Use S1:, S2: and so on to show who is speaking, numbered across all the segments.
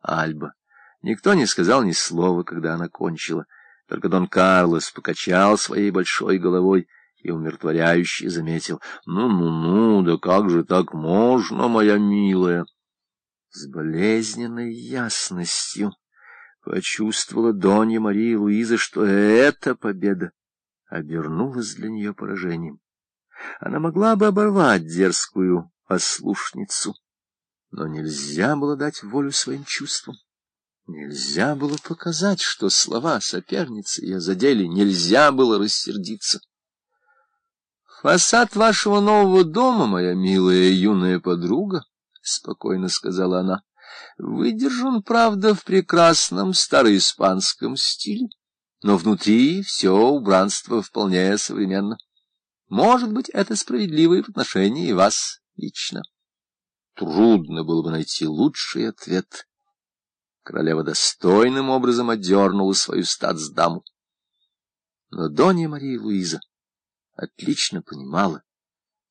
S1: Альба. Никто не сказал ни слова, когда она кончила. Только Дон Карлос покачал своей большой головой и умиротворяюще заметил. «Ну-ну-ну, да как же так можно, моя милая?» С болезненной ясностью почувствовала Донья Мария Луиза, что эта победа обернулась для нее поражением. Она могла бы оборвать дерзкую ослушницу, но нельзя было дать волю своим чувствам. Нельзя было показать, что слова соперницы ее задели, нельзя было рассердиться. «Фасад вашего нового дома, моя милая юная подруга», — спокойно сказала она, — «выдержан, правда, в прекрасном староиспанском стиле, но внутри все убранство вполне современно. Может быть, это справедливо и в отношении вас лично». Трудно было бы найти лучший ответ — Королева достойным образом отдернула свою статсдаму. Но Донья Мария Луиза отлично понимала,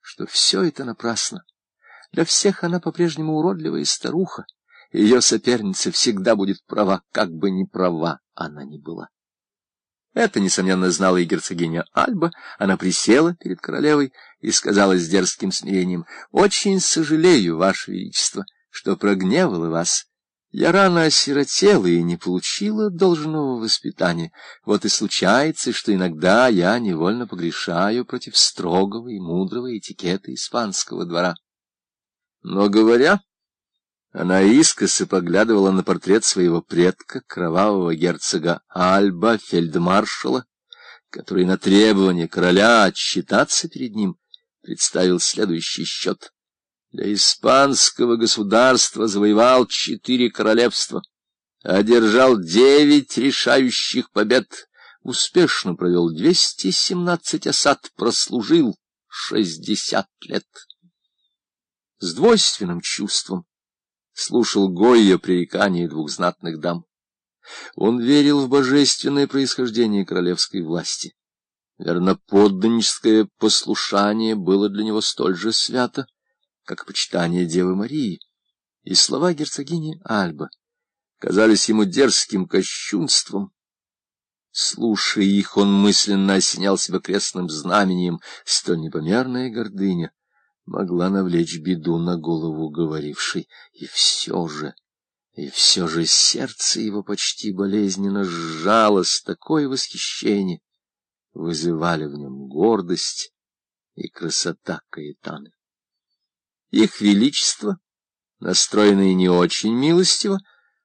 S1: что все это напрасно. Для всех она по-прежнему уродливая старуха, ее соперница всегда будет права, как бы ни права она ни была. Это, несомненно, знала и герцогиня Альба. Она присела перед королевой и сказала с дерзким смирением, «Очень сожалею, Ваше Величество, что прогневала вас». Я рано осиротела и не получила должного воспитания. Вот и случается, что иногда я невольно погрешаю против строгого и мудрого этикета испанского двора. Но, говоря, она искоса поглядывала на портрет своего предка, кровавого герцога Альба, фельдмаршала, который на требование короля отчитаться перед ним представил следующий счет — для испанского государства завоевал четыре королевства, одержал девять решающих побед, успешно провел двести семнадцать осад, прослужил шестьдесят лет. С двойственным чувством слушал Гойя пререкания двух знатных дам. Он верил в божественное происхождение королевской власти. Верноподданническое послушание было для него столь же свято, как почитание Девы Марии, и слова герцогини Альба казались ему дерзким кощунством. Слушая их, он мысленно осенял себя крестным знамением, столь непомерная гордыня могла навлечь беду на голову говорившей, и все же... И все же сердце его почти болезненно сжалось, такое восхищение вызывали в нем гордость и красота Каэтаны. Их величество, настроенные не очень милостиво,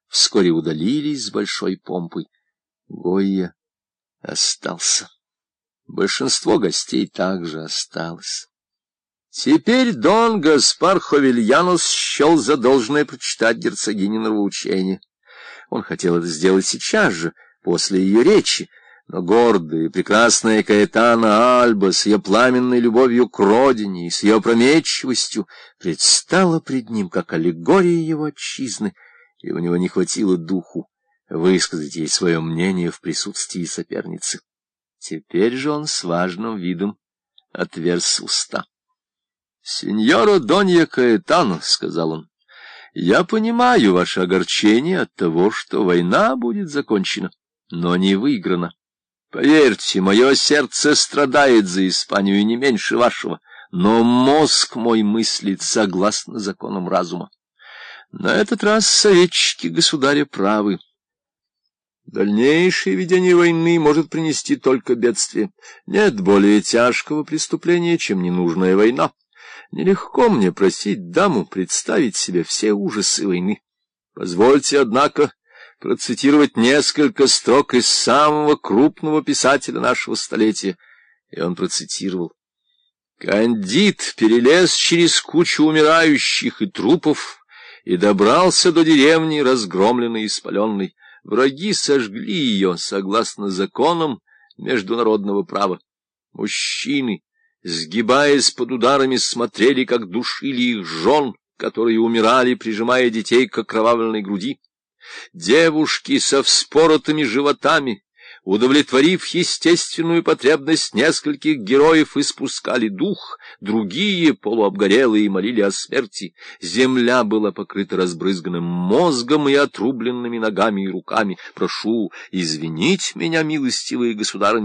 S1: вскоре удалились с большой помпой. Гойя остался. Большинство гостей также осталось. Теперь Дон Гаспар Ховельянус счел за должное прочитать герцогине нравоучение. Он хотел это сделать сейчас же, после ее речи, но гордая и прекрасная Каэтана Альба с ее пламенной любовью к родине и с ее опрометчивостью предстала пред ним как аллегория его отчизны, и у него не хватило духу высказать ей свое мнение в присутствии соперницы. Теперь же он с важным видом отверз уста. — Сеньора Донья Каэтано, — сказал он, — я понимаю ваше огорчение от того, что война будет закончена, но не выиграна. Поверьте, мое сердце страдает за Испанию не меньше вашего, но мозг мой мыслит согласно законам разума. На этот раз советчики государя правы. Дальнейшее ведение войны может принести только бедствие. Нет более тяжкого преступления, чем ненужная война. Нелегко мне просить даму представить себе все ужасы войны. Позвольте, однако, процитировать несколько строк из самого крупного писателя нашего столетия. И он процитировал. Кандид перелез через кучу умирающих и трупов и добрался до деревни, разгромленной и спаленной. Враги сожгли ее согласно законам международного права. Мужчины, сгибаясь под ударами, смотрели, как душили их жен, которые умирали, прижимая детей к окровавленной груди. Девушки со вспоротыми животами Удовлетворив естественную потребность нескольких героев, испускали дух, другие, полуобгорелые, молили о смерти. Земля была покрыта разбрызганным мозгом и отрубленными ногами и руками. Прошу извинить меня, милостивые государыни,